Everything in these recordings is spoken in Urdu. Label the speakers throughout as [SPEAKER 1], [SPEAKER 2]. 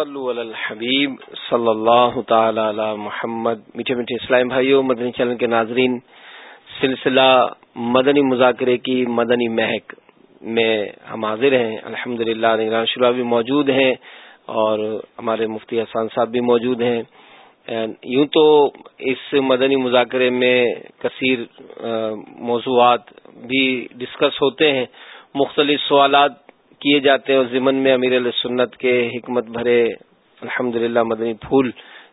[SPEAKER 1] صلو علی الحبیب صلی اللہ تعالی علی محمد۔ میٹھے میٹھے اسلام بھائیو، مدنی چینل کے ناظرین، سلسلہ مدنی مذاکرے کی مدنی مہک میں ہم حاضر ہیں۔ الحمد للہ نگران شروع بھی موجود ہیں اور ہمارے مفتی حسان صاحب بھی موجود ہیں۔ یوں تو اس مدنی مذاکرے میں کثیر موضوعات بھی ڈسکس ہوتے ہیں۔ مختلف سوالات کیے جاتے ہیں اور ضمن میں امیر علیہ سنت کے حکمت بھرے الحمد مدنی پھول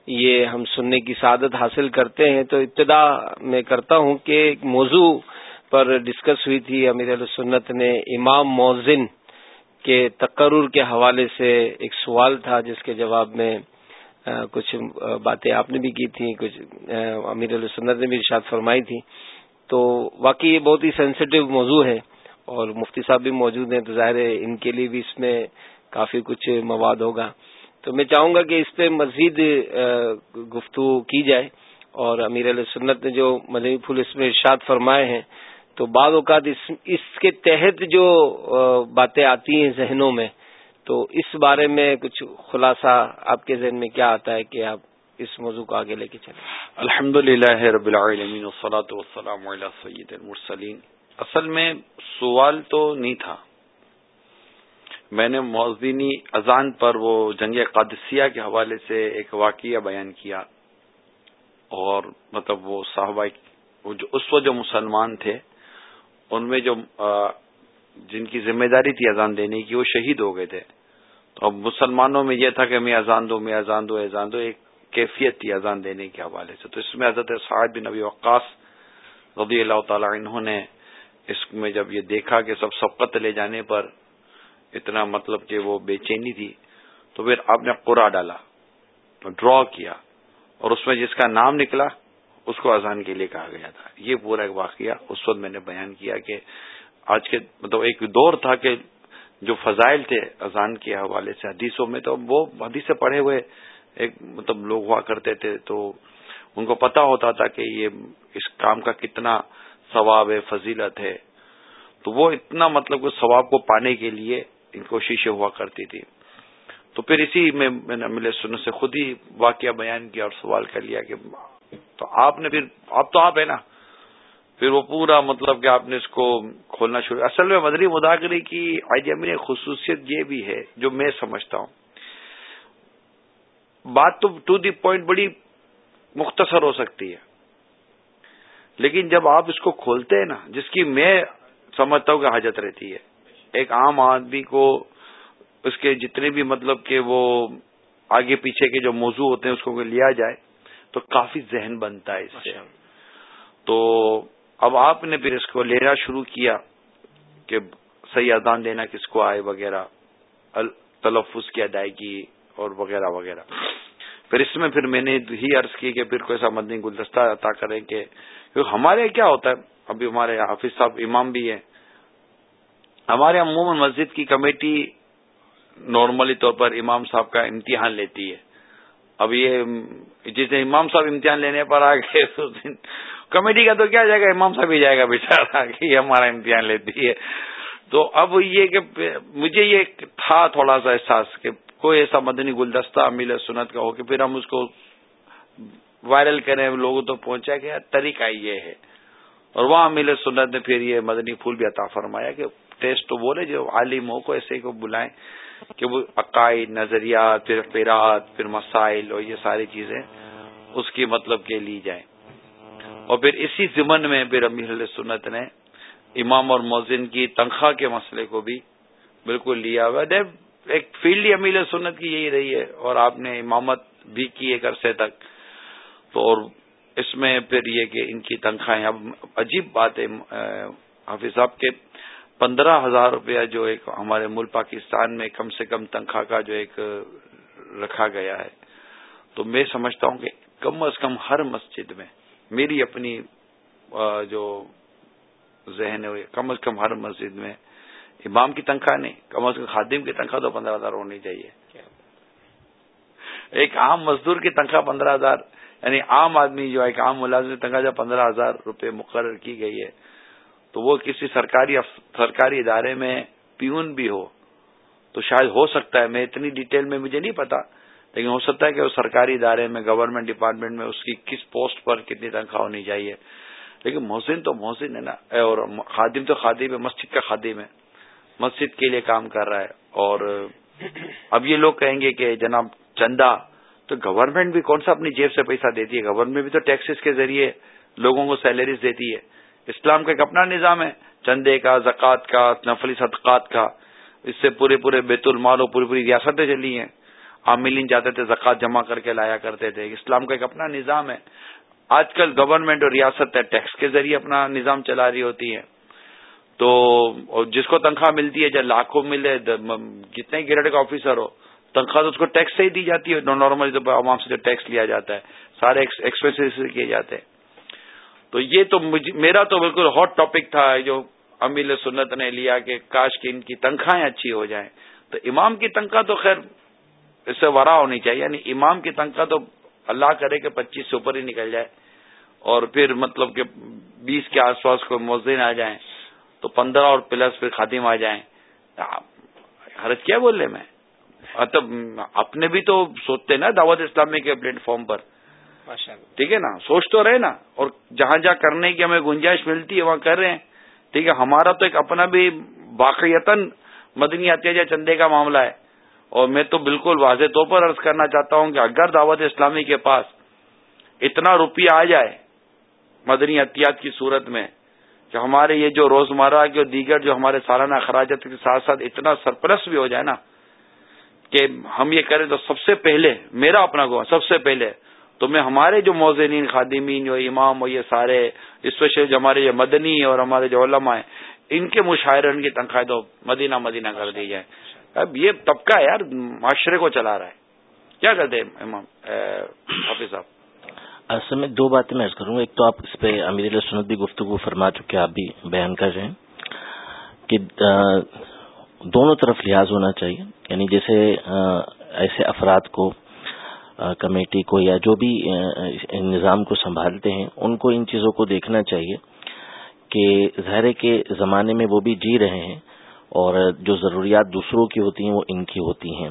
[SPEAKER 1] یہ ہم سننے کی سعادت حاصل کرتے ہیں۔ تو ابتدا میں کرتا ہوں کہ ایک موضوع پر ڈسکس ہوئی تھی۔ امیر علیہ سنت نے امام موزن کے تقرر کے حوالے سے ایک سوال تھا، جس کے جواب میں کچھ باتیں آپ نے بھی کی تھیں۔ کچھ امیر علیہ سنت نے بھی ارشاد فرمائی تھی۔ تو واقعی یہ بہت ہی سینسیٹیو موضوع ہے۔ اور مفتی صاحب بھی موجود ہیں تو ظاہر ہے ان کے لیے بھی اس میں کافی کچھ مواد ہوگا۔ تو میں چاہوں گا کہ اس پہ مزید گفتگو کی جائے اور امیر علیہ سنت نے جو مدنی پھول اس میں ارشاد فرمائے ہیں، تو بعض اوقات اس اس کے تحت جو باتیں آتی ہیں ذہنوں میں، تو اس بارے میں کچھ خلاصہ آپ کے ذہن میں کیا آتا ہے کہ آپ اس موضوع کو آگے لے کے چلیں؟
[SPEAKER 2] الحمد للہ رب العالمین والسلام علی سید المرسلین۔ اصل میں سوال تو نہیں تھا۔ میں نے موزینی اذان پر وہ جنگ قادسیہ کے حوالے سے ایک واقعہ بیان کیا اور مطلب وہ صحابہ جو اس وقت جو مسلمان تھے، ان میں جو جن کی ذمہ داری تھی اذان دینے کی، وہ شہید ہو گئے تھے۔ تو اب مسلمانوں میں یہ تھا کہ میں اذان دو میں اذان دو اذان دو، ایک کیفیت تھی اذان دینے کے حوالے سے۔ تو اس میں حضرت سعد بن نبی وقاص رضی اللہ تعالی انہوں نے اس میں جب یہ دیکھا کہ سب سبقت لے جانے پر اتنا مطلب کہ وہ بے چینی تھی، تو پھر آپ نے قرا ڈالا، ڈرا کیا، اور اس میں جس کا نام نکلا، اس کو اذان کے لیے کہا گیا تھا۔ یہ پورا ایک واقعہ اس وقت میں نے بیان کیا کہ آج کے مطلب ایک دور تھا کہ جو فضائل تھے اذان کے حوالے سے حدیثوں میں، تو وہ حدیث سے پڑھے ہوئے ایک مطلب لوگ ہوا کرتے تھے، تو ان کو پتا ہوتا تھا کہ یہ اس کام کا کتنا ثواب ہے فضیلت ہے۔ تو وہ اتنا مطلب کہ ثواب کو پانے کے لیے ان کوششیں ہوا کرتی تھی۔ تو پھر اسی میں میں نے ملے سننے سے خود ہی واقعہ بیان کیا اور سوال کر لیا کہ تو آپ نے پھر اب تو آپ ہے نا۔ پھر وہ پورا مطلب کہ آپ نے اس کو کھولنا شروع، اصل میں مدری مداخری کی آئی امی خصوصیت یہ بھی ہے جو میں سمجھتا ہوں۔ بات تو ٹو دی پوائنٹ بڑی مختصر ہو سکتی ہے۔ لیکن جب آپ اس کو کھولتے ہیں نا جس کی میں سمجھتا ہوں کہ حاجت رہتی ہے ایک عام آدمی کو اس کے جتنے بھی مطلب کہ وہ آگے پیچھے کے جو موضوع ہوتے ہیں اس کو لیا جائے تو کافی ذہن بنتا ہے اس سے۔ تو اب آپ نے پھر اس کو لینا شروع کیا کہ صحیح اذان دینا کس کو آئے وغیرہ تلفظ کی ادائیگی اور وغیرہ وغیرہ۔ پھر اس میں پھر میں نے ہی عرض کی کہ پھر کوئی ایسا مدنی گلدستہ عطا کریں کہ ہمارے کیا ہوتا ہے؟ ابھی ہمارے حافظ صاحب امام بھی ہیں۔ ہمارے عموماً مسجد کی کمیٹی نارملی طور پر امام صاحب کا امتحان لیتی ہے۔ اب یہ جس دن امام صاحب امتحان لینے پر آ گئے، اس دن کمیٹی کا تو کیا جائے گا؟ امام صاحب ہی جائے گا بےچارا کہ یہ ہمارا امتحان لیتی ہے۔ تو اب یہ کہ مجھے یہ تھا تھوڑا سا احساس کہ کوئی ایسا مدنی گلدستہ امیل سنت کا ہو کہ پھر ہم اس کو وائرل کریں لوگوں تو پہنچا کہ طریقہ یہ ہے۔ اور وہاں ملے سنت نے پھر یہ مدنی پھول بھی عطا فرمایا کہ ٹیسٹ تو بولے جو عالم ہو کو ایسے کو بلائیں کہ وہ عقائد، نظریات، پھر پیرات پھر مسائل اور یہ ساری چیزیں اس کی مطلب کے لی جائیں۔ اور پھر اسی ضمن میں پھر امیر سنت نے امام اور موزن کی تنخواہ کے مسئلے کو بھی بالکل لیا ہوا۔ ایک فیلڈ ہی امیر سنت کی یہی رہی ہے اور آپ نے امامت بھی کی ایک عرصے تک۔ تو اور اس میں پھر یہ کہ ان کی تنخواہیں اب عجیب بات ہے حافظ صاحب کے پندرہ ہزار روپیہ جو ایک ہمارے ملک پاکستان میں کم سے کم تنخواہ کا جو ایک رکھا گیا ہے۔ تو میں سمجھتا ہوں کہ کم از کم ہر مسجد میں میری اپنی جو ذہن ہے کم از کم ہر مسجد میں امام کی تنخواہ نہیں کم از کم خادم کی تنخواہ تو پندرہ ہزار ہونی چاہیے۔ ایک عام مزدور کی تنخواہ پندرہ ہزار یعنی عام آدمی جو ایک عام ملازم تنخواہ جب پندرہ ہزار روپے مقرر کی گئی ہے، تو وہ کسی سرکاری سرکاری ادارے میں پیون بھی ہو، تو شاید ہو سکتا ہے۔ میں اتنی ڈیٹیل میں مجھے نہیں پتا، لیکن ہو سکتا ہے کہ وہ سرکاری ادارے میں، گورنمنٹ ڈپارٹمنٹ میں اس کی کس پوسٹ پر کتنی تنخواہ ہونی چاہیے۔ لیکن محسن تو محسن ہے نا اور خادم تو خادم ہے، مسجد کا خادم ہے۔ مسجد کے لیے کام کر رہا ہے۔ اور اب یہ لوگ کہیں گے کہ جناب چندہ تو گورنمنٹ بھی کون سا اپنی جیب سے پیسہ دیتی ہے؟ گورنمنٹ بھی تو ٹیکسز کے ذریعے لوگوں کو سیلریز دیتی ہے۔ اسلام کا ایک اپنا نظام ہے، چندے کا، زکوٰۃ کا، نفلی صدقات کا۔ اس سے پورے پورے بیت المال اور پوری پوری ریاستیں چلی ہیں۔ عاملین جاتے تھے، زکوٰۃ جمع کر کے لایا کرتے تھے۔ اسلام کا ایک اپنا نظام ہے۔ آج کل گورنمنٹ اور ریاست ٹیکس کے ذریعے اپنا نظام چلا رہی ہوتی ہے۔ تو جس کو تنخواہ ملتی ہے، جب لاکھوں ملے، جتنے گریڈ کا آفیسر ہو تنخواہ تو اس کو ٹیکس سے ہی دی جاتی ہے۔ نارمل عوام سے جو ٹیکس لیا جاتا ہے، سارے ایکسپینس کیے جاتے ہیں۔ تو یہ تو میرا تو بالکل ہاٹ ٹاپک تھا، جو امیل سنت نے لیا کہ کاش کی ان کی تنخواہیں اچھی ہو جائیں۔ تو امام کی تنخواہ تو خیر اس سے ورا ہونی چاہیے۔ یعنی امام کی تنخواہ تو اللہ کرے کہ پچیس سے اوپر ہی نکل جائے۔ اور پھر مطلب کہ بیس کے آس پاس کوئی موزین آ جائیں، تو پندرہ اور پلس پھر خاتم آ جائیں۔ ہاں، حرج کیا بول رہے میں؟ مطلب اپنے بھی تو سوچتے نا دعوت اسلامی کے پلیٹ فارم پر ٹھیک ہے نا؟ سوچ تو رہے نا۔ اور جہاں جہاں کرنے کی ہمیں گنجائش ملتی ہے وہاں کر رہے ہیں۔ ٹھیک ہے ہمارا تو ایک اپنا بھی باقیتاً مدنی احتجاج چندے کا معاملہ ہے۔ اور میں تو بالکل واضح طور پر عرض کرنا چاہتا ہوں کہ اگر دعوت اسلامی کے پاس اتنا روپیہ آ جائے مدنی احتیاط کی صورت میں کہ ہمارے یہ جو روزمرہ کے دیگر جو ہمارے سالانہ اخراجات کے ساتھ ساتھ اتنا سرپرست بھی ہو جائے نا کہ ہم یہ کریں تو سب سے پہلے میرا اپنا گوا سب سے پہلے۔ تو میں ہمارے جو موزنین، خادمین، جو امام اور یہ سارے اسپیشل جو ہمارے جو مدنی اور ہمارے جو علماء ہیں، ان کے مشاعرے ان کی تنخواہ تو مدینہ مدینہ کر دی جائے۔ اب یہ طبقہ یار، معاشرے کو چلا رہا ہے۔ کیا کرتے امام حافظ صاحب؟
[SPEAKER 3] اصل میں دو باتیں میں کروں گا۔ ایک تو آپ اس پہ امیر سنت بھی گفتگو فرما چکے آپ بھی بیان کر رہے ہیں کہ دونوں طرف لحاظ ہونا چاہیے۔ یعنی جیسے ایسے افراد کو کمیٹی کو یا جو بھی نظام کو سنبھالتے ہیں، ان کو ان چیزوں کو دیکھنا چاہیے کہ ظاہر کے زمانے میں وہ بھی جی رہے ہیں اور جو ضروریات دوسروں کی ہوتی ہیں وہ ان کی ہوتی ہیں۔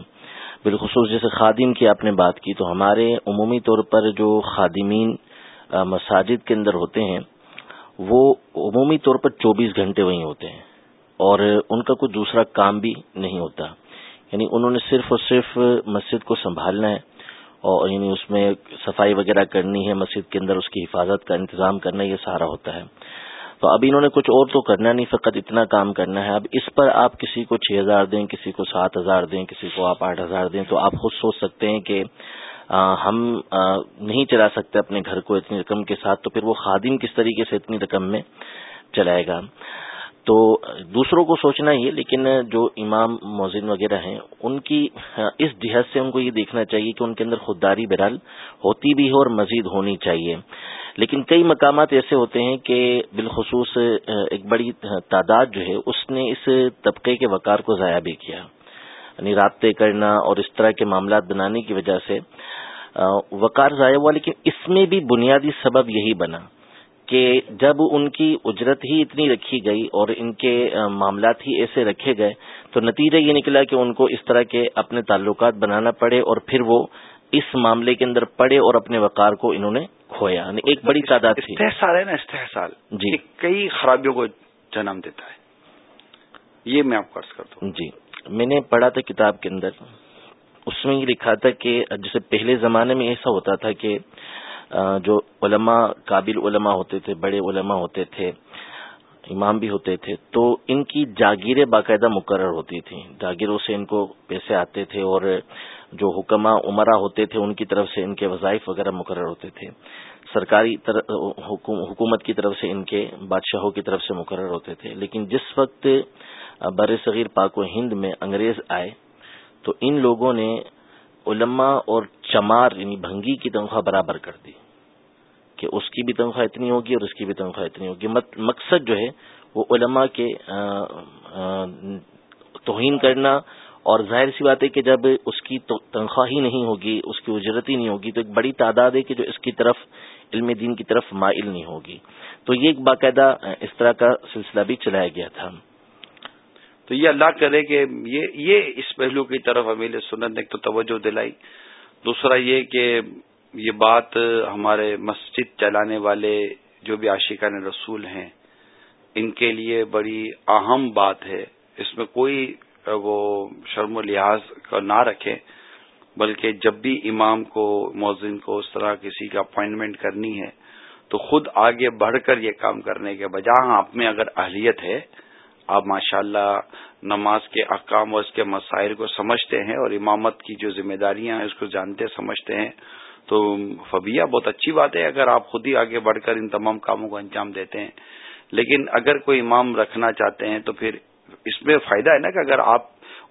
[SPEAKER 3] بالخصوص جیسے خادم کی آپ نے بات کی، تو ہمارے عمومی طور پر جو خادمین مساجد کے اندر ہوتے ہیں، وہ عمومی طور پر چوبیس گھنٹے وہیں ہوتے ہیں۔ اور ان کا کوئی دوسرا کام بھی نہیں ہوتا۔ یعنی انہوں نے صرف اور صرف مسجد کو سنبھالنا ہے اور یعنی اس میں صفائی وغیرہ کرنی ہے، مسجد کے اندر اس کی حفاظت کا انتظام کرنا، یہ سارا ہوتا ہے۔ تو اب انہوں نے کچھ اور تو کرنا نہیں، فقط اتنا کام کرنا ہے۔ اب اس پر آپ کسی کو چھ ہزار دیں، کسی کو سات ہزار دیں، کسی کو آپ آٹھ ہزار دیں، تو آپ خود سوچ سکتے ہیں کہ ہم نہیں چلا سکتے اپنے گھر کو اتنی رقم کے ساتھ، تو پھر وہ خادم کس طریقے سے اتنی رقم میں چلائے گا؟ تو دوسروں کو سوچنا ہی ہے لیکن جو امام موزن وغیرہ ہیں، ان کی، اس جہت سے ان کو یہ دیکھنا چاہیے کہ ان کے اندر خودداری بہرحال ہوتی بھی ہو اور مزید ہونی چاہیے۔ لیکن کئی مقامات ایسے ہوتے ہیں کہ بالخصوص، ایک بڑی تعداد جو ہے، اس نے اس طبقے کے وقار کو ضائع بھی کیا۔ یعنی رابطے کرنا اور اس طرح کے معاملات بنانے کی وجہ سے وقار ضائع ہوا، لیکن اس میں بھی بنیادی سبب یہی بنا۔ کہ جب ان کی اجرت ہی اتنی رکھی گئی اور ان کے معاملات ہی ایسے رکھے گئے تو نتیجہ یہ نکلا کہ ان کو اس طرح کے اپنے تعلقات بنانا پڑے اور پھر وہ اس معاملے کے اندر پڑے اور اپنے وقار کو انہوں نے کھویا یعنی ایک بڑی تعداد
[SPEAKER 2] استحصال ہے نا استحصال جی۔ کئی خرابیوں کو جنم دیتا ہے۔ یہ میں آپ کو کرتا ہوں۔
[SPEAKER 3] جی۔ میں نے پڑھا تھا کتاب کے اندر اس میں یہ لکھا تھا کہ جیسے پہلے زمانے میں ایسا ہوتا تھا کہ جو علماء، قابل علماء ہوتے تھے، بڑے علماء ہوتے تھے، امام بھی ہوتے تھے، تو ان کی جاگیریں باقاعدہ مقرر ہوتی تھیں۔ جاگیروں سے ان کو پیسے آتے تھے اور جو حکمہ عمرہ ہوتے تھے، ان کی طرف سے ان کے وظائف وغیرہ مقرر ہوتے تھے۔ سرکاری حکومت کی طرف سے ان کے بادشاہوں کی طرف سے مقرر ہوتے تھے۔ لیکن جس وقت بر صغیر پاک و ہند میں انگریز آئے، تو ان لوگوں نے علماء اور چمار یعنی بھنگی کی تنخواہ برابر کر دی، کہ اس کی بھی تنخواہ اتنی ہوگی اور اس کی بھی تنخواہ اتنی ہوگی۔ مقصد جو ہے وہ علماء کے توہین کرنا اور ظاہر سی بات ہے کہ جب اس کی تنخواہ ہی نہیں ہوگی، اس کی اجرت ہی نہیں ہوگی، تو ایک بڑی تعداد ہے کہ جو اس کی طرف، علم دین کی طرف مائل نہیں ہوگی۔ تو یہ ایک باقاعدہ اس طرح کا سلسلہ بھی چلایا گیا تھا۔
[SPEAKER 2] تو یہ اللہ کرے کہ یہ یہ اس پہلو کی طرف امیل سنت نے ایک تو توجہ دلائی۔ دوسرا یہ کہ یہ بات ہمارے مسجد چلانے والے جو بھی عاشقان رسول ہیں، ان کے لیے بڑی اہم بات ہے۔ اس میں کوئی وہ شرم و لحاظ کا نہ رکھے بلکہ جب بھی امام کو موزن کو اس طرح کسی کا اپوائنٹمنٹ کرنی ہے، تو خود آگے بڑھ کر یہ کام کرنے کے بجائے آپ میں اگر اہلیت ہے، آپ ماشاء اللہ نماز کے احکام اور اس کے مسائل کو سمجھتے ہیں اور امامت کی جو ذمہ داریاں ہیں اس کو جانتے سمجھتے ہیں۔ تو فبیہ بہت اچھی بات ہے، اگر آپ خود ہی آگے بڑھ کر ان تمام کاموں کو انجام دیتے ہیں۔ لیکن اگر کوئی امام رکھنا چاہتے ہیں تو پھر اس میں فائدہ ہے نا کہ اگر آپ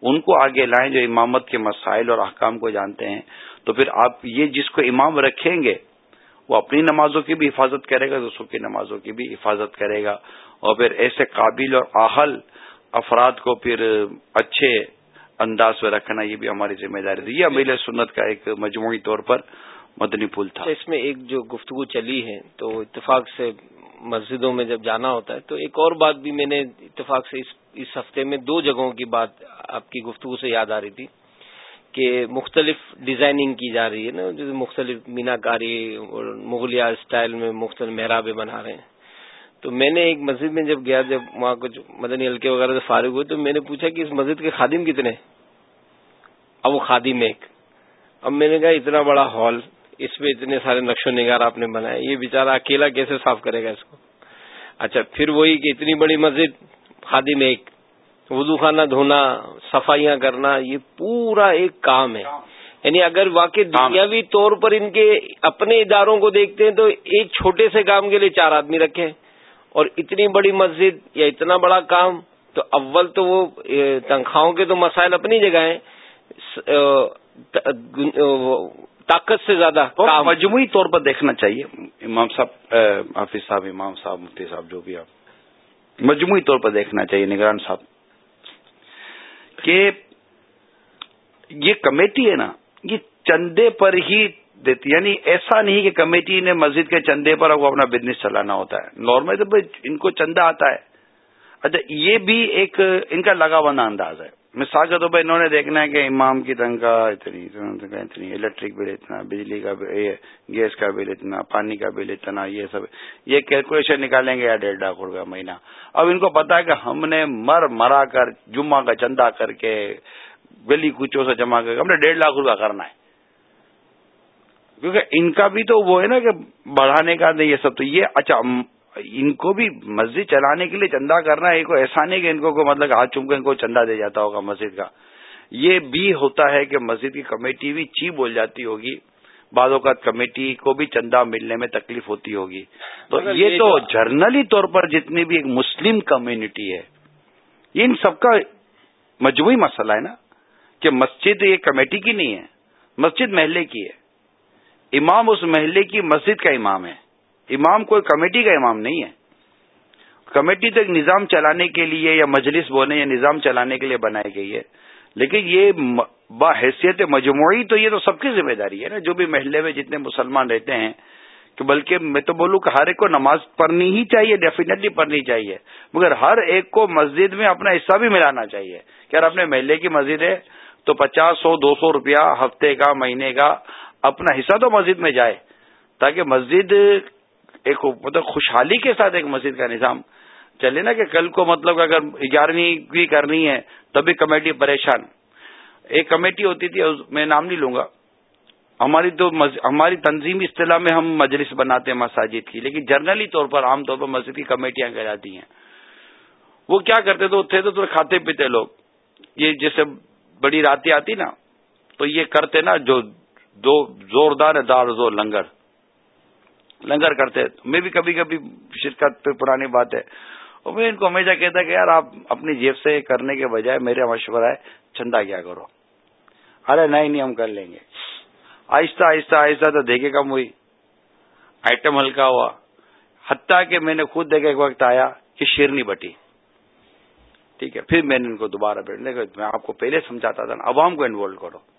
[SPEAKER 2] ان کو آگے لائیں جو امامت کے مسائل اور احکام کو جانتے ہیں، تو پھر آپ یہ جس کو امام رکھیں گے، وہ اپنی نمازوں کی بھی حفاظت کرے گا، دوسروں کی نمازوں کی بھی حفاظت کرے گا۔ اور پھر ایسے قابل اور آہل افراد کو پھر اچھے انداز میں رکھنا، یہ بھی ہماری ذمہ داری تھی۔ یہ امیل سنت کا ایک مجموعی طور پر مدنی پھول تھا۔
[SPEAKER 1] اس میں ایک جو گفتگو چلی ہے، تو اتفاق سے مسجدوں میں جب جانا ہوتا ہے، تو ایک اور بات بھی میں نے اتفاق سے اس اس ہفتے میں دو جگہوں کی بات آپ کی گفتگو سے یاد آ رہی تھی کہ مختلف ڈیزائننگ کی جا رہی ہے نا جو مختلف مینا کاری اور مغلیہ اسٹائل میں مختلف محرابیں بنا رہے ہیں۔ تو میں نے ایک مسجد میں جب گیا جب وہاں کچھ مدنی ہلکے وغیرہ سے فارغ ہوئے تو میں نے پوچھا کہ اس مسجد کے خادم کتنے اب وہ خادم ایک۔ اب میں نے کہا اتنا بڑا ہال اس میں اتنے سارے نقش و نگار آپ نے بنائے یہ بےچارا اکیلا کیسے صاف کرے گا اس کو؟ اچھا پھر وہی کہ اتنی بڑی مسجد خادم ایک۔ وضو خانہ دھونا صفائیاں کرنا یہ پورا ایک کام ہے۔ یعنی اگر واقع دنیاوی طور پر ان کے اپنے اداروں کو دیکھتے ہیں تو ایک چھوٹے سے کام کے لیے چار آدمی رکھے اور اتنی بڑی مسجد یا اتنا بڑا کام تو اول تو وہ تنخواہوں کے تو مسائل اپنی جگہ ہیں طاقت سے زیادہ
[SPEAKER 2] مجموعی طور پر دیکھنا چاہیے امام صاحب حافظ صاحب امام صاحب مفتی صاحب جو بھی آپ۔ مجموعی طور پر دیکھنا چاہیے نگران صاحب کہ یہ کمیٹی ہے نا یہ چندے پر ہی دیتی یعنی ایسا نہیں کہ کمیٹی نے مسجد کے چندے پر وہ اپنا بزنس چلانا ہوتا ہے۔ نارمل تو ان کو چندہ آتا ہے۔ اچھا یہ بھی ایک ان کا لگا بنا انداز ہے۔ مثال کے طور پر انہوں نے دیکھنا ہے کہ امام کی تنخواہ اتنی اتنی الیکٹرک بل اتنا، بجلی کا گیس کا بل اتنا، پانی کا بل اتنا، یہ سب۔ یہ کیلکولیشن نکالیں گے یا ڈیڑھ لاکھ روپیہ مہینہ۔ اب ان کو پتا ہے کہ ہم نے مر مرا کر جمعہ کا چندہ کر کے گلی کچوں سے جمع کر کے ہم نے ڈیڑھ لاکھ روپیہ کرنا ہے۔ کیونکہ ان کا بھی تو وہ ہے نا کہ بڑھانے کا یہ سب تو یہ اچھا ان کو بھی مسجد چلانے کے لیے چندہ کرنا ہے کوئی ایسا نہیں کہ ان کو مطلب ہاتھ چوم کے ان کو چندہ دے جاتا ہوگا مسجد کا۔ یہ بھی ہوتا ہے کہ مسجد کی کمیٹی بھی چی بول جاتی ہوگی۔ بعض اوقات کمیٹی کو بھی چندہ ملنے میں تکلیف ہوتی ہوگی۔ تو یہ تو جرنلی طور پر جتنی بھی ایک مسلم کمیونٹی ہے ان سب کا مجموعی مسئلہ ہے نا کہ مسجد یہ کمیٹی کی نہیں ہے مسجد محلے کی ہے۔ امام اس محلے کی مسجد کا امام ہے۔ امام کوئی کمیٹی کا امام نہیں ہے۔ کمیٹی تو ایک نظام چلانے کے لیے یا مجلس بولنے یا نظام چلانے کے لیے بنائی گئی ہے۔ لیکن یہ باحیثیت مجموعی تو یہ تو سب کی ذمہ داری ہے نا۔ جو بھی محلے میں جتنے مسلمان رہتے ہیں، کہ بلکہ میں تو بولوں کہ ہر ایک کو نماز پڑھنی ہی چاہیے ڈیفینیٹلی پڑھنی چاہیے۔ مگر ہر ایک کو مسجد میں اپنا حصہ بھی ملانا چاہیے۔ کہ اگر اپنے محلے کی مسجد ہے تو پچاس سو، دو سو روپیہ ہفتے کا، مہینے کا اپنا حصہ تو مسجد میں جائے، تاکہ مسجد ایک مطلب خوشحالی کے ساتھ ایک مسجد کا نظام چلے نا کہ کل کو مطلب اگر گیارہویں بھی کرنی ہے تبھی کمیٹی پریشان۔ ایک کمیٹی ہوتی تھی میں نام نہیں لوں گا۔ ہماری تو ہماری تنظیمی اصطلاح میں ہم مجلس بناتے ہیں مساجد کی، لیکن جرنلی طور پر عام طور پر مسجد کی کمیٹیاں کہلاتی ہیں۔ وہ کیا کرتے تھے؟ تھے تو تھوڑے کھاتے پیتے لوگ۔ یہ جیسے بڑی راتیں آتی نا، تو یہ کرتے نا جو دو زوردار دار زور لنگر۔ لنگر کرتے میں بھی کبھی کبھی شرکت پہ پرانی بات ہے۔ اور میں ان کو ہمیشہ کہتا کہ یار آپ اپنی جیب سے کرنے کے بجائے میرا ہاں مشورہ ہے، چندہ کیا کرو۔ ارے نہیں نہیں، ہم کر لیں گے۔ آہستہ آہستہ آہستہ تو دیکھے کم ہوئی۔ آئٹم ہلکا ہوا۔ حتیٰ کہ میں نے خود دیکھا، ایک وقت آیا کہ شیرنی بٹی۔ ٹھیک ہے، پھر میں نے ان کو دوبارہ بیٹھنے میں آپ کو پہلے سمجھاتا تھا نا، عوام کو انوالو کرو۔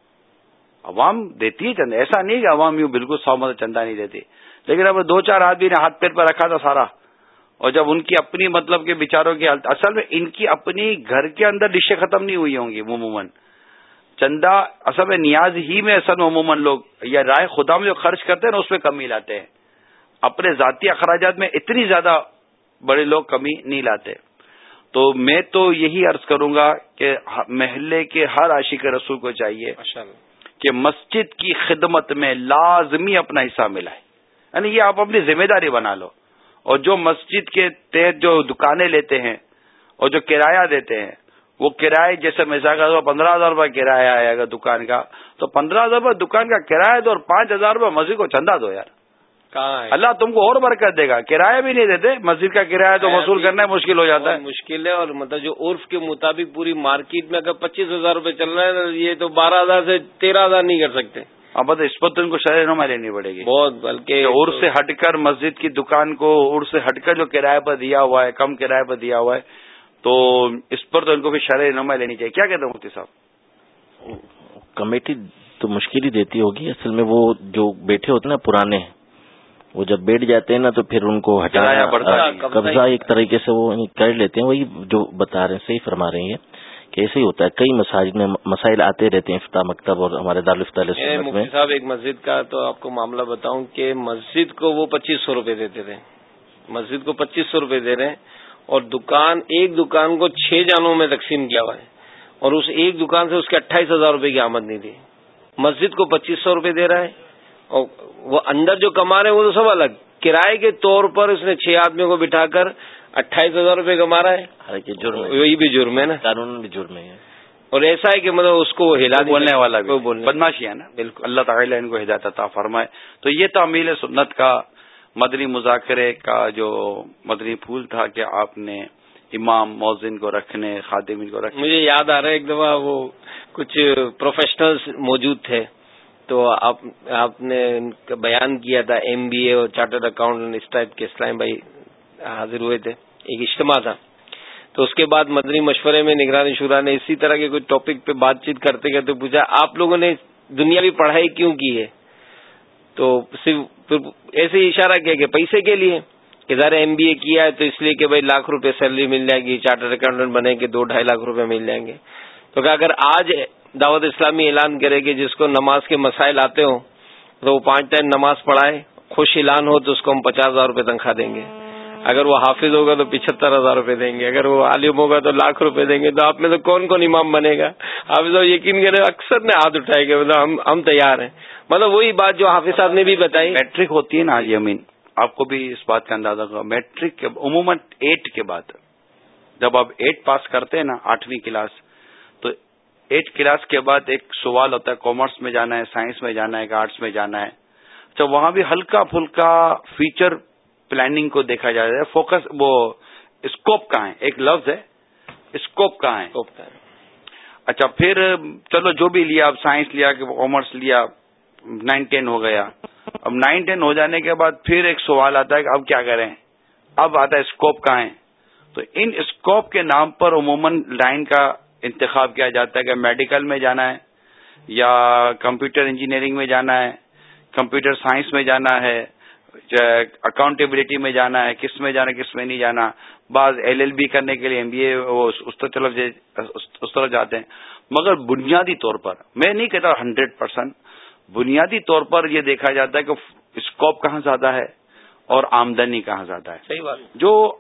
[SPEAKER 2] عوام دیتی ہے چندہ ایسا نہیں کہ عوام یوں بالکل سو مت چندہ نہیں دیتی۔ لیکن اب دو چار آدمی نے ہاتھ پیر پر رکھا تھا سارا۔ اور جب ان کی اپنی مطلب کے بچاروں کی حالت اصل میں ان کی اپنی گھر کے اندر ڈشیں ختم نہیں ہوئی ہوں گی عموماً۔ چندہ اصل میں نیاز ہی میں اصل میں عموماً لوگ، یا رائے خدا میں جو خرچ کرتے ہیں نا، اس میں کمی لاتے ہیں۔ اپنے ذاتی اخراجات میں اتنی زیادہ بڑے لوگ کمی نہیں لاتے۔ تو میں تو یہی عرض کروں گا کہ محلے کے ہر عاشق رسول کو چاہیے۔ کہ مسجد کی خدمت میں لازمی اپنا حصہ ملائے یعنی یہ آپ اپنی ذمہ داری بنا لو۔ اور جو مسجد کے تحت جو دکانیں لیتے ہیں اور جو کرایہ دیتے ہیں، وہ کرایہ جیسے مثال کا پندرہ ہزار روپے کرایہ آئے اگر دکان کا۔ تو پندرہ ہزار روپے دکان کا کرایہ دو اور پانچ ہزار روپئے مسجد کو چندہ دو یار۔ اللہ تم کو اور برکت دے گا۔ کرایہ بھی نہیں دیتے مسجد کا کرایہ تو وصول کرنا مشکل ہو جاتا ہے۔
[SPEAKER 1] مشکل ہے اور مطلب جو عرف کے مطابق پوری مارکیٹ میں اگر پچیس ہزار روپے چل رہا ہے یہ تو بارہ ہزار سے تیرہ ہزار نہیں کر سکتے۔
[SPEAKER 2] اب اس پر تو ان کو شہر نما لینی پڑے گی۔
[SPEAKER 1] بہت بلکہ
[SPEAKER 2] ار سے ہٹ کر مسجد کی دکان کو ار سے ہٹ کر جو کرایہ پر دیا ہوا ہے کم کرایہ پر دیا ہوا ہے تو اس پر تو ان کو بھی شرح نما لینی چاہیے۔ کیا کہتے ہیں مفتی صاحب؟
[SPEAKER 3] کمیٹی تو مشکل ہی دیتی ہوگی۔ اصل میں وہ جو بیٹھے ہوتے ہیں نا پرانے وہ جب بیٹھ جاتے ہیں نا تو پھر ان کو ہٹانا پڑتا قبضہ ایک طریقے سے وہ کر لیتے ہیں وہی جو بتا رہے ہیں صحیح فرما رہے ہیں کہ ایسے ہی ہوتا ہے۔ کئی مساجد میں مسائل آتے رہتے ہیں افتا مکتب اور ہمارے
[SPEAKER 1] میں۔ صاحب ایک مسجد کا تو آپ کو معاملہ بتاؤں کہ مسجد کو وہ پچیس سو روپے دیتے تھے۔ مسجد کو پچیس سو روپے دے رہے ہیں اور دکان ایک دکان کو چھ جانوں میں تقسیم کیا ہوا ہے۔ اور اس ایک دکان سے اس کے اٹھائیس ہزار روپے کی آمد نہیں تھی۔ مسجد کو پچیس سو روپے دے رہا ہے۔ اور وہ اندر جو کما رہے ہیں وہ تو سب الگ۔ کرائے کے طور پر اس نے چھ آدمیوں کو بٹھا کر اٹھائیس ہزار روپے کما رہا ہے۔ جرم وہی بھی جرم ہے نا۔
[SPEAKER 3] قانون بھی جرم ہے
[SPEAKER 1] اور ایسا ہے کہ مطلب اس کو ہلا
[SPEAKER 2] بولنے والا بدماشی ہے نا۔ بالکل۔ اللہ تعالیٰ ان کو ہدایت عطا فرمائے۔ تو یہ تعمیل سنت کا مدنی مذاکرے کا جو مدنی پھول تھا کہ آپ نے امام موزن کو رکھنے خادم کو رکھنے۔
[SPEAKER 1] مجھے یاد آ رہا ہے ایک دفعہ وہ کچھ پروفیشنلز موجود تھے۔ تو آپ آپ نے بیان کیا تھا ایم بی اے اور چارٹرڈ اکاؤنٹ اس ٹائپ کے اسلام بھائی حاضر ہوئے تھے، ایک اجتماع تھا۔ تو اس کے بعد مدنی مشورے میں نگرانی شورا نے اسی طرح کے کوئی ٹاپک پہ بات چیت کرتے کرتے پوچھا، آپ لوگوں نے دنیاوی پڑھائی کیوں کی ہے؟ تو صرف ایسے ہی اشارہ کیا کہ پیسے کے لیے، کہ ذرا ایم بی اے کیا ہے تو اس لیے کہ بھائی لاکھ روپے سیلری مل جائے گی چارٹر اکاؤنٹنٹ بنے گے، دو ڈھائی لاکھ روپے مل جائیں گے۔ تو کہ اگر آج دعوت اسلامی اعلان کرے کہ جس کو نماز کے مسائل آتے ہوں تو وہ پانچ ٹائم نماز پڑھائے، خوش اعلان ہو تو اس کو ہم پچاس ہزار روپے تنخواہ دیں گے۔ اگر وہ حافظ ہوگا تو پچہتر ہزار روپے دیں گے۔ اگر وہ عالم ہوگا تو لاکھ روپے دیں گے۔ تو آپ میں تو کون کون امام بنے گا؟ حافظ یقین کرے اکثر نے ہاتھ اٹھائے گا مطلب ہم ہم تیار ہیں۔ مطلب وہی بات جو حافظ صاحب نے بھی بتائی۔
[SPEAKER 2] میٹرک ہوتی ہے نا یمین آپ کو بھی اس بات کا اندازہ ہوگا۔ میٹرک عموماً ایٹ کے بعد، جب آپ ایٹ پاس کرتے ہیں نا، آٹھویں کلاس ایٹ کلاس کے بعد ایک سوال ہوتا ہے کامرس میں جانا ہے سائنس میں جانا ہے آرٹس میں جانا ہے۔ اچھا وہاں بھی ہلکا پھلکا فیچر پلاننگ کو دیکھا جا رہا ہے۔ فوکس وہ اسکوپ کہاں ہے؟ ایک لفظ ہے۔ اسکوپ کہاں ہے؟ اچھا پھر چلو جو بھی لیا اب سائنس لیا کہ کامرس لیا نائن ٹین ہو گیا۔ اب نائن ٹین ہو جانے کے بعد پھر ایک سوال آتا ہے کہ اب کیا کریں؟ اب آتا ہے اسکوپ کہاں ہے؟ تو ان اسکوپ کے نام پر عموماً لائن کا انتخاب کیا جاتا ہے کہ میڈیکل میں جانا ہے یا کمپیوٹر انجینئرنگ میں جانا ہے کمپیوٹر سائنس میں جانا ہے اکاؤنٹیبلٹی میں جانا ہے کس میں جانا کس میں نہیں جانا۔ بعض ایل ایل بی کرنے کے لیے ایم بی اے اس طرف جاتے ہیں۔ مگر بنیادی طور پر میں نہیں کہتا ہنڈریڈ پرسینٹ بنیادی طور پر یہ دیکھا جاتا ہے کہ اسکوپ کہاں زیادہ ہے اور آمدنی کہاں زیادہ ہے۔
[SPEAKER 1] صحیح بات۔
[SPEAKER 2] جو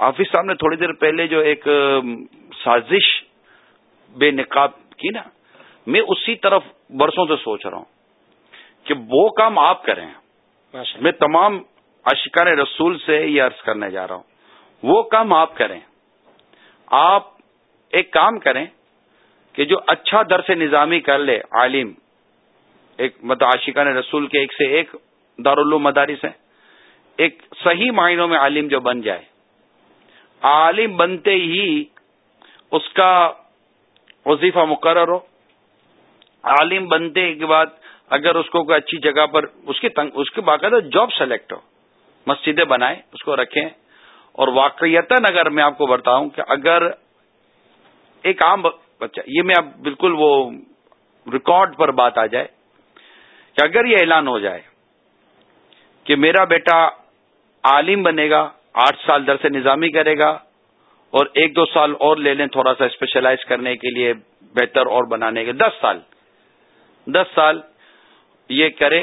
[SPEAKER 2] حافظ صاحب نے تھوڑی دیر پہلے جو ایک سازش بے نقاب کی نا میں اسی طرف برسوں سے سوچ رہا ہوں کہ وہ کام آپ کریں میں تمام اشکار رسول سے یہ عرض کرنے جا رہا ہوں۔ وہ کام آپ کریں۔ آپ ایک کام کریں کہ جو اچھا درس نظامی کر لے عالم۔ ایک مطلب عاشقان رسول کے ایک سے ایک دارالعلوم مدارس ہیں۔ ایک صحیح معنوں میں عالم جو بن جائے۔ عالم بنتے ہی اس کا وظیفہ مقرر ہو۔ عالم بنتے کے بعد اگر اس کو کوئی اچھی جگہ پر اس کی تنگ، اس کے باقاعدہ جاب سلیکٹ ہو، مسجدیں بنائے اس کو رکھیں۔ اور واقعیت اگر میں آپ کو بتاؤں کہ اگر ایک عام بچہ، یہ میں اب بالکل وہ ریکارڈ پر بات آ جائے کہ اگر یہ اعلان ہو جائے کہ میرا بیٹا عالم بنے گا، آٹھ سال درس نظامی کرے گا اور ایک دو سال اور لے لیں تھوڑا سا اسپیشلائز کرنے کے لیے بہتر اور بنانے کے دس سال۔ دس سال یہ کرے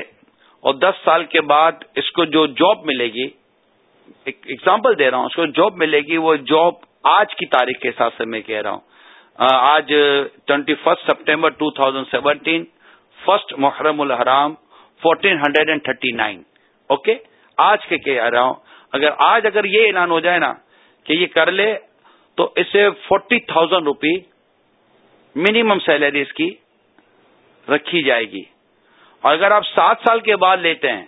[SPEAKER 2] اور دس سال کے بعد اس کو جو جاب ملے گی، ایک ایگزامپل دے رہا ہوں، اس کو جاب ملے گی، وہ جاب آج کی تاریخ کے حساب سے میں کہہ رہا ہوں۔ آج twenty first September two thousand seventeen first Muharram الحرام fourteen hundred and thirty nine okay آج کے کہہ رہا ہوں۔ اگر آج اگر یہ اعلان ہو جائے نا کہ یہ کر لے تو اسے forty thousand rupee minimum salary اس کی رکھی جائے گی۔ اور اگر آپ سات سال کے بعد لیتے ہیں،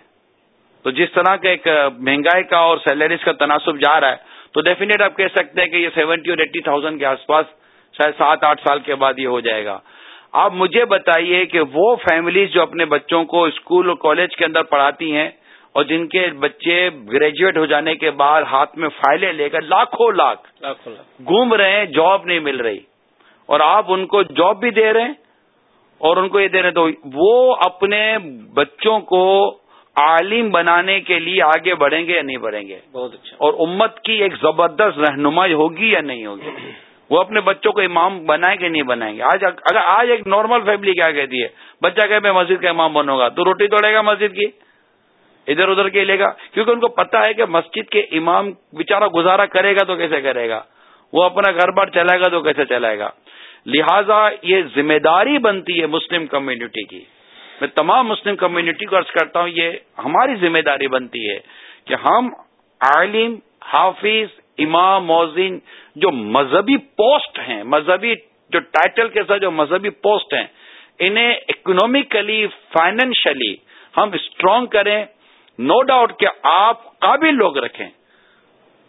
[SPEAKER 2] تو جس طرح کا ایک مہنگائی کا اور سیلریز کا تناسب جا رہا ہے، تو ڈیفینیٹ آپ کہہ سکتے ہیں کہ یہ سیونٹی اور ایٹی تھاؤزینڈ کے آس پاس شاید سات آٹھ سال کے بعد یہ ہو جائے گا۔ آپ مجھے بتائیے کہ وہ فیملیز جو اپنے بچوں کو اسکول اور کالج کے اندر پڑھاتی ہیں اور جن کے بچے گریجویٹ ہو جانے کے بعد ہاتھ میں فائلیں لے کر لاکھوں لاکھ گھوم رہے ہیں جاب نہیں مل رہی۔ اور آپ ان کو جاب بھی دے رہے ہیں اور ان کو یہ دے رہے تو وہ اپنے بچوں کو عالم بنانے کے لیے آگے بڑھیں گے یا نہیں بڑھیں گے؟
[SPEAKER 1] بہت اچھا۔
[SPEAKER 2] اور امت کی ایک زبردست رہنمائی ہوگی یا نہیں ہوگی؟ وہ اپنے بچوں کو امام بنائیں گے نہیں بنائیں گے؟ آج اگر آج ایک نارمل فیملی کیا کہتی ہے؟ بچہ کہ میں مسجد کا امام بنوں گا۔ تو روٹی توڑے گا مسجد کی؟ ادھر ادھر کے لے گا، کیونکہ ان کو پتا ہے کہ مسجد کے امام بےچارا گزارا کرے گا تو کیسے کرے گا؟ وہ اپنا گھر بار چلائے گا تو کیسے چلائے گا؟ لہذا یہ ذمہ داری بنتی ہے مسلم کمیونٹی کی۔ میں تمام مسلم کمیونٹی کو ارض کرتا ہوں، یہ ہماری ذمہ داری بنتی ہے کہ ہم عالم، حافظ، امام موزین جو مذہبی پوسٹ ہیں، مذہبی جو ٹائٹل کے ساتھ جو مذہبی پوسٹ ہیں، انہیں اکنامیکلی فائنینشلی ہم اسٹرانگ کریں نو ڈاؤٹ کہ آپ قابل لوگ رکھیں،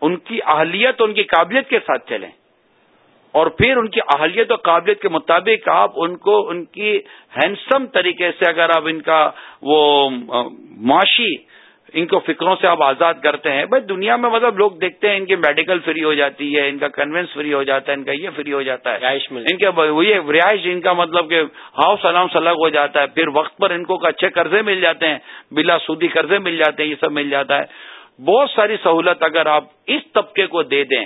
[SPEAKER 2] ان کی اہلیت، ان کی قابلیت کے ساتھ چلیں۔ اور پھر ان کی اہلیت و قابلیت کے مطابق آپ ان کو، ان کی ہینڈسم طریقے سے اگر آپ ان کا وہ معاشی ان کو فکروں سے آپ آزاد کرتے ہیں۔ بھائی دنیا میں مطلب لوگ دیکھتے ہیں ان کی میڈیکل فری ہو جاتی ہے ان کا کنوینس فری ہو جاتا ہے ان کا یہ فری ہو جاتا ہے۔ ان کے یہ رہائش ان کا مطلب کہ ہاؤس الام الگ ہو جاتا ہے۔ پھر وقت پر ان کو اچھے قرضے مل جاتے ہیں بلا سودی قرضے مل جاتے ہیں یہ سب مل جاتا ہے۔ بہت ساری سہولت اگر آپ اس طبقے کو دے دیں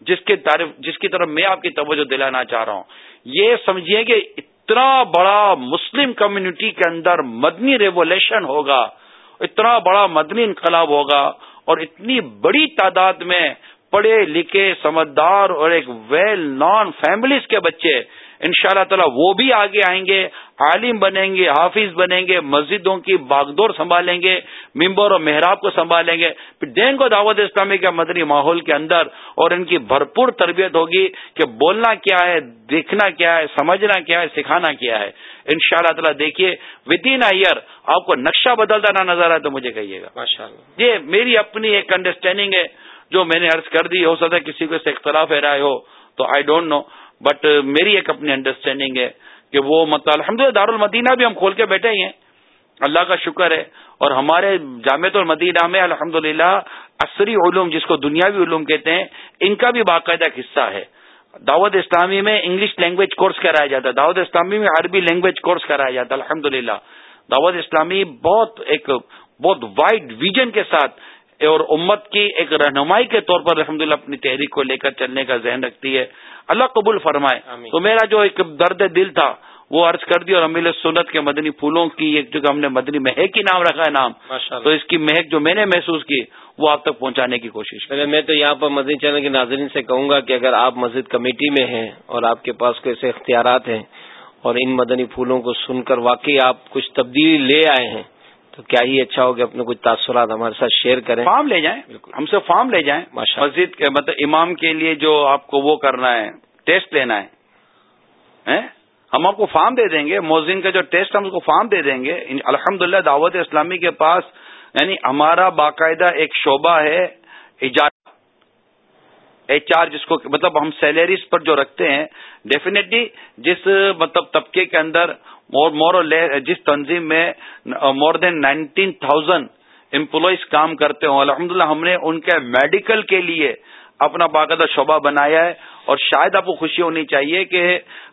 [SPEAKER 2] جس کی تعریف جس کی طرف میں آپ کی توجہ دلانا چاہ رہا ہوں۔ یہ سمجھیے کہ اتنا بڑا مسلم کمیونٹی کے اندر مدنی ریولیشن ہوگا۔ اتنا بڑا مدنی انقلاب ہوگا اور اتنی بڑی تعداد میں پڑھے لکھے سمجھدار اور ایک ویل نان فیملیز کے بچے ان شاء اللہ تعالیٰ وہ بھی آگے آئیں گے، عالم بنیں گے، حافظ بنیں گے، مسجدوں کی باغدور سنبھالیں گے ممبر اور محراب کو سنبھالیں گے۔ پھر دین کو دعوت اسلامی کے مدنی ماحول کے اندر اور ان کی بھرپور تربیت ہوگی کہ بولنا کیا ہے، دیکھنا کیا ہے، سمجھنا کیا ہے، سکھانا کیا ہے۔ ان شاء اللہ تعالیٰ دیکھیے ود ان ایئر آپ کو نقشہ بدلتا نہ نظر آئے تو مجھے کہیے گا۔ یہ میری اپنی ایک انڈرسٹینڈنگ ہے جو میں نے ارض کر دی ہو سکتا ہے کسی کو سے اختلاف ہے رائے ہو تو آئی ڈونٹ نو بٹ میری ایک اپنی انڈرسٹینڈنگ ہے کہ وہ مطلب الحمد للہ دارالمدینہ بھی ہم کھول کے بیٹھے ہی ہیں۔ اللہ کا شکر ہے۔ اور ہمارے جامع المدینہ میں الحمد للہ عصری علوم جس کو دنیاوی علوم کہتے ہیں ان کا بھی باقاعدہ حصہ ہے۔ دعوت اسلامی میں انگلش لینگویج کورس کرایا جاتا ہے۔ دعوت اسلامی میں عربی لینگویج کورس کرایا جاتا ہے الحمد دعوت اسلامی بہت ایک بہت وائڈ ویژن کے ساتھ اور امت کی ایک رہنمائی کے طور پر الحمد اپنی تحریک کو لے کر چلنے کا ذہن رکھتی ہے۔ اللہ قبول فرمائے۔ تو میرا جو ایک درد دل تھا وہ عرض کر دی اور امیل سنت کے مدنی پھولوں کی ایک جگہ ہم نے مدنی مہک ہی نام رکھا ہے نام۔ تو اس کی مہک جو میں نے محسوس کی وہ آپ تک پہنچانے کی کوشش
[SPEAKER 1] کی میں تو یہاں پر مدنی چینل کے ناظرین سے کہوں گا کہ اگر آپ مسجد کمیٹی میں ہیں اور آپ کے پاس کوئی ایسے اختیارات ہیں اور ان مدنی پھولوں کو سن کر واقعی آپ کچھ تبدیلی لے آئے ہیں تو کیا ہی اچھا ہوگا اپنے کچھ تاثرات ہمارے ساتھ شیئر کریں۔
[SPEAKER 2] فارم لے جائیں۔ ہم سے فارم لے جائیں۔ مسجد کے مطلب امام کے لیے جو آپ کو وہ کرنا ہے ٹیسٹ لینا ہے ہم آپ کو فارم دے دیں گے موزین کا جو ٹیسٹ ہم اس کو فارم دے دیں گے۔ الحمد دعوت اسلامی کے پاس یعنی ہمارا باقاعدہ ایک شعبہ ہے ایچ آر جس کو مطلب ہم سیلریز پر جو رکھتے ہیں ڈیفینیٹلی جس مطلب طبقے کے اندر مور جس تنظیم میں more than nineteen thousand employees کام کرتے ہوں۔ الحمد ہم نے ان کے میڈیکل کے لیے اپنا باقاعدہ شعبہ بنایا ہے اور شاید آپ کو خوشی ہونی چاہیے کہ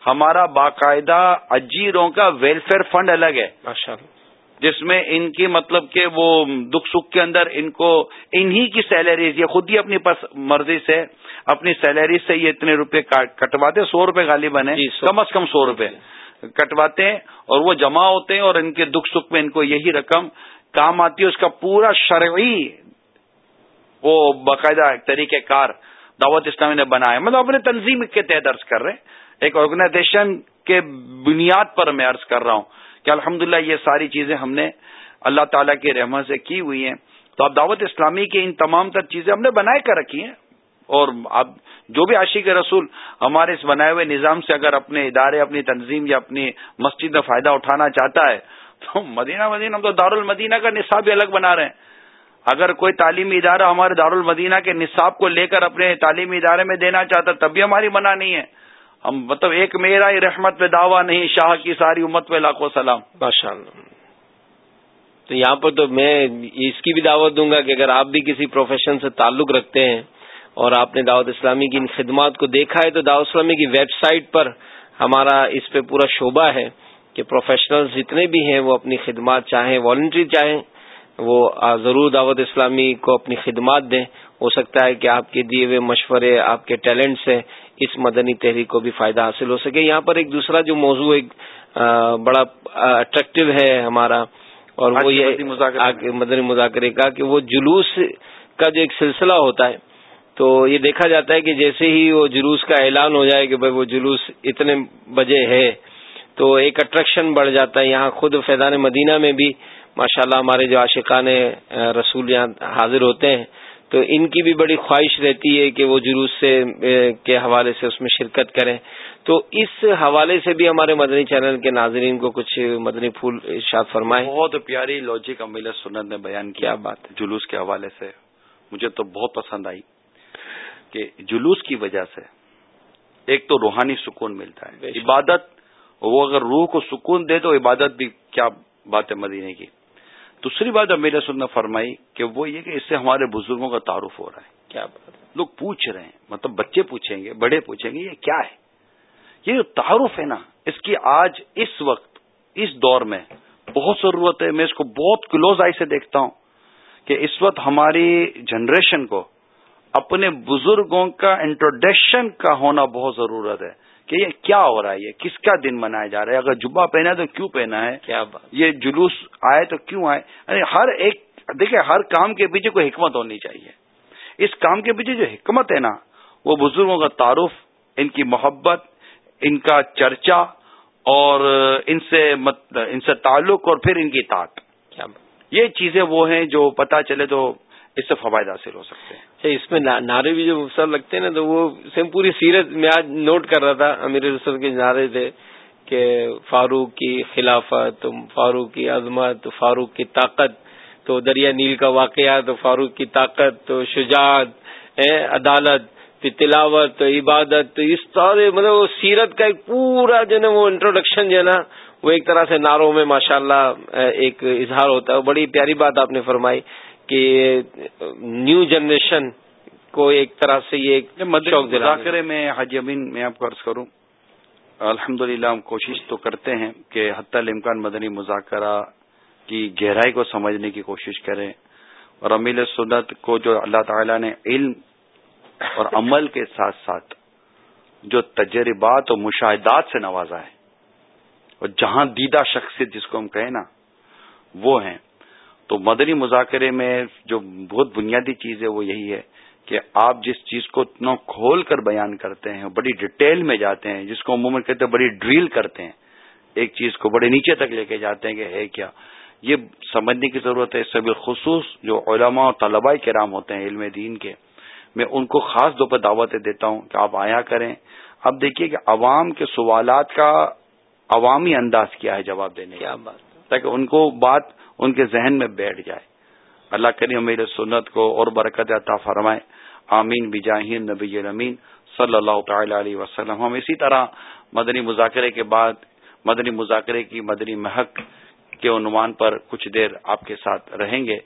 [SPEAKER 2] ہمارا باقاعدہ اجیروں کا ویلفیئر فنڈ الگ ہے۔ جس میں ان کی مطلب کہ وہ دکھ سکھ کے اندر ان کو انہی کی سیلریز یہ خود ہی اپنی مرضی سے اپنی سیلری سے یہ اتنے روپے کٹواتے سو روپے بنے جی، کم از کم سو روپے کٹواتے ہیں اور وہ جمع ہوتے ہیں اور ان کے دکھ سکھ میں ان کو یہی رقم کام آتی ہے اس کا پورا شرعی وہ باقاعدہ طریقہ کار دعوت اسلامی نے بنایا مطلب اپنے تنظیم کے تحت عرض کر رہے ہیں۔ ایک آرگنائزیشن کے بنیاد پر میں عرض کر رہا ہوں کہ الحمد یہ ساری چیزیں ہم نے اللہ تعالیٰ کی رحمت سے کی ہوئی ہیں۔ تو اب دعوت اسلامی کی ان تمام تر چیزیں ہم نے بنائے کر رکھی ہیں۔ اور اب جو بھی عاشق رسول ہمارے اس بنائے ہوئے نظام سے اگر اپنے ادارے، اپنی تنظیم یا اپنی مسجد میں فائدہ اٹھانا چاہتا ہے، تو مدینہ مدینہ ہم تو دارالمدینہ کا نصاب بھی الگ بنا رہے ہیں۔ اگر کوئی تعلیمی ادارہ ہمارے دارالمدینہ کے نصاب کو لے کر اپنے تعلیمی ادارے میں دینا چاہتا تب بھی ہماری منع نہیں ہے۔ ہم مطلب ایک میرا ہی رحمت پہ دعویٰ نہیں، شاہ کی ساری امت پہ لاکھوں سلام۔
[SPEAKER 1] ماشاء اللہ تو یہاں پر تو میں اس کی بھی دعوت دوں گا کہ اگر آپ بھی کسی پروفیشن سے تعلق رکھتے ہیں اور آپ نے دعوت اسلامی کی ان خدمات کو دیکھا ہے، تو دعوت اسلامی کی ویب سائٹ پر ہمارا اس پہ پورا شعبہ ہے کہ پروفیشنل جتنے بھی ہیں وہ اپنی خدمات چاہیں والنٹری چاہیں وہ ضرور دعوت اسلامی کو اپنی خدمات دیں۔ ہو سکتا ہے کہ آپ کے دیے ہوئے مشورے آپ کے ٹیلنٹ سے اس مدنی تحریک کو بھی فائدہ حاصل ہو سکے۔ یہاں پر ایک دوسرا جو موضوع ایک بڑا اٹریکٹو ہے ہمارا اور وہ یہ مدنی مذاکرے کا کہ وہ جلوس کا جو ایک سلسلہ ہوتا ہے تو یہ دیکھا جاتا ہے کہ جیسے ہی وہ جلوس کا اعلان ہو جائے کہ بھائی وہ جلوس اتنے بجے ہے تو ایک اٹریکشن بڑھ جاتا ہے۔ یہاں خود فیضان مدینہ میں بھی ماشاءاللہ ہمارے جو عاشقان رسول یہاں حاضر ہوتے ہیں تو ان کی بھی بڑی خواہش رہتی ہے کہ وہ جلوس سے کے حوالے سے اس میں شرکت کریں۔ تو اس حوالے سے بھی ہمارے مدنی چینل کے ناظرین کو کچھ مدنی پھول ارشاد فرمائے
[SPEAKER 2] بہت پیاری لوجک امیل سنت نے بیان کیا بات جلوس کے حوالے سے۔ مجھے تو بہت پسند آئی کہ جلوس کی وجہ سے ایک تو روحانی سکون ملتا ہے۔ عبادت وہ اگر روح کو سکون دے تو عبادت بھی کیا بات ہے مدینے کی۔ دوسری بات اب میرے سننا فرمائی کہ وہ یہ کہ اس سے ہمارے بزرگوں کا تعارف ہو رہا ہے۔ کیا بات لوگ پوچھ رہے ہیں مطلب بچے پوچھیں گے، بڑے پوچھیں گے، یہ کیا ہے؟ یہ جو تعارف ہے نا، اس کی آج اس وقت، اس دور میں بہت ضرورت ہے۔ میں اس کو بہت کلوز آئی سے دیکھتا ہوں کہ اس وقت ہماری جنریشن کو اپنے بزرگوں کا انٹروڈکشن کا ہونا بہت ضرورت ہے کہ یہ کیا ہو رہا ہے یہ کس کا دن منایا جا رہا ہے؟ اگر جبا پہنا ہے تو کیوں پہنا ہے؟ کیا یہ جلوس آئے تو کیوں آئے؟ یعنی ہر ایک دیکھیں ہر کام کے پیچھے کوئی حکمت ہونی چاہیے۔ اس کام کے پیچھے جو حکمت ہے نا وہ بزرگوں کا تعارف ان کی محبت ان کا چرچا اور ان سے ان سے تعلق اور پھر ان کی طاق یہ چیزیں وہ ہیں جو پتہ چلے تو اس سے فوائد حاصل ہو سکتے ہیں۔
[SPEAKER 1] اچھا، اس میں نعرے بھی جو مفسر لگتے ہیں نا، تو وہ سیم پوری سیرت میں آج نوٹ کر رہا تھا، امیر رسول کے نعرے تھے کہ فاروق کی خلافت، فاروق کی عظمت، فاروق کی طاقت، تو دریا نیل کا واقعہ، تو فاروق کی طاقت، تو شجاعت عدالت تلاوت عبادت، تو اس طرح مطلب سیرت کا ایک پورا جو ہے وہ انٹروڈکشن جو ہے نا، وہ ایک طرح سے نعروں میں ماشاءاللہ ایک اظہار ہوتا ہے بڑی پیاری بات آپ نے فرمائی۔ کہ نیو جنریشن کو ایک طرح سے یہ
[SPEAKER 2] مذاکرے میں حاجی امین میں آپ کو عرض کروں الحمد ہم کوشش تو کرتے ہیں کہ حتی الامکان مدنی مذاکرہ کی گہرائی کو سمجھنے کی کوشش کریں اور امیل سنت کو جو اللہ تعالی نے علم اور عمل کے ساتھ ساتھ جو تجربات اور مشاہدات سے نوازا ہے اور جہاں دیدہ شخصیت جس کو ہم کہیں نا وہ ہیں۔ تو مدنی مذاکرے میں جو بہت بنیادی چیز ہے وہ یہی ہے کہ آپ جس چیز کو اتنا کھول کر بیان کرتے ہیں بڑی ڈیٹیل میں جاتے ہیں جس کو عموماً کہتے ہیں بڑی ڈریل کرتے ہیں ایک چیز کو بڑے نیچے تک لے کے جاتے ہیں کہ ہے کیا؟ یہ سمجھنے کی ضرورت ہے اس سے بالخصوص جو علماء اور طلباء کرام ہوتے ہیں علم دین کے میں ان کو خاص طور پر دعوتیں دیتا ہوں کہ آپ آیا کریں۔ اب دیکھیے کہ عوام کے سوالات کا عوامی انداز کیا ہے جواب دینے کا۔ تاکہ ان کو بات ان کے ذہن میں بیٹھ جائے۔ اللہ کریم میرے سنت کو اور برکت عطا فرمائے۔ آمین۔ بجاہین نبی امین صلی اللہ تعالی علیہ وسلم۔ ہم اسی طرح مدنی مذاکرے کے بعد، مدنی مذاکرے کی مدنی محق کے عنوان پر کچھ دیر آپ کے ساتھ رہیں گے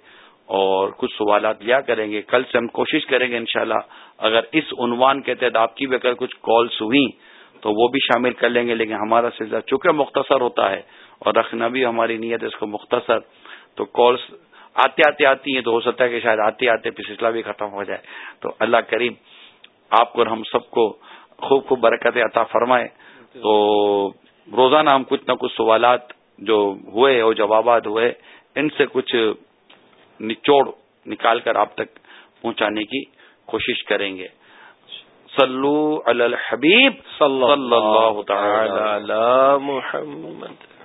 [SPEAKER 2] اور کچھ سوالات لیا کریں گے۔ کل سے ہم کوشش کریں گے انشاءاللہ، اگر اس عنوان کے تحت آپ کی بھی اگر کچھ کالس ہوئی تو وہ بھی شامل کر لیں گے، لیکن ہمارا سلسلہ چونکہ مختصر ہوتا ہے اور رکھنا بھی ہماری نیت ہے اس کو مختصر تو کالس آتے آتے آتی ہیں تو ہو سکتا ہے کہ شاید آتے آتے پھر سلسلہ بھی ختم ہو جائے۔ تو اللہ کریم آپ کو اور ہم سب کو خوب خوب برکت عطا فرمائے۔ تو روزانہ ہم کچھ نہ کچھ سوالات جو ہوئے اور جوابات ہوئے، ان سے کچھ نچوڑ نکال کر آپ تک پہنچانے کی کوشش کریں گے۔ صلو علی الحبیب صلی اللہ تعالی
[SPEAKER 1] محمد۔